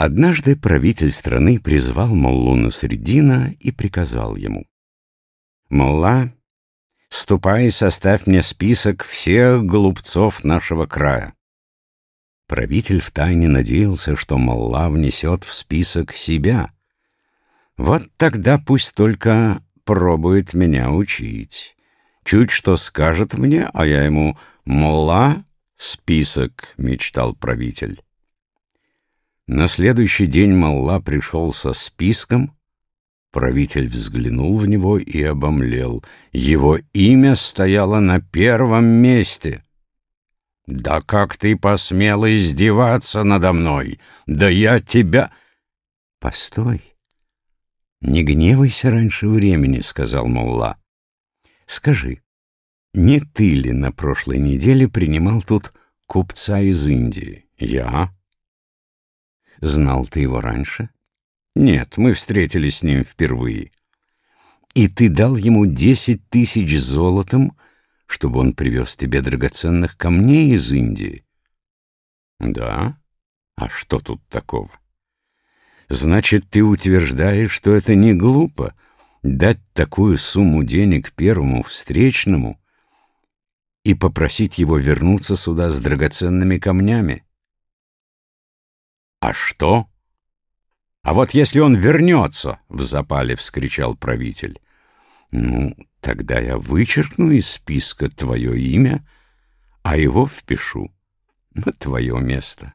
Однажды правитель страны призвал Моллу Насреддина и приказал ему. «Молла, ступай и составь мне список всех голубцов нашего края». Правитель втайне надеялся, что Молла внесет в список себя. Вот тогда пусть только пробует меня учить. Чуть что скажет мне, а я ему «Молла, список», — мечтал правитель. На следующий день Малла пришел со списком. Правитель взглянул в него и обомлел. Его имя стояло на первом месте. «Да как ты посмел издеваться надо мной? Да я тебя...» «Постой, не гневайся раньше времени», — сказал Малла. «Скажи, не ты ли на прошлой неделе принимал тут купца из Индии?» «Я?» Знал ты его раньше? Нет, мы встретились с ним впервые. И ты дал ему десять тысяч золотом, чтобы он привез тебе драгоценных камней из Индии? Да? А что тут такого? Значит, ты утверждаешь, что это не глупо дать такую сумму денег первому встречному и попросить его вернуться сюда с драгоценными камнями? «А что?» «А вот если он вернется!» — в запале вскричал правитель. «Ну, тогда я вычеркну из списка твое имя, а его впишу на твое место».